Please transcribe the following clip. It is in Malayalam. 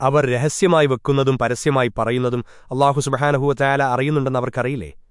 അവർ രഹസ്യമായി വെക്കുന്നതും പരസ്യമായി പറയുന്നതും അള്ളാഹു സുബഹാനഹുവ ചായാല അറിയുന്നുണ്ടെന്ന് അവർക്കറിയില്ലേ?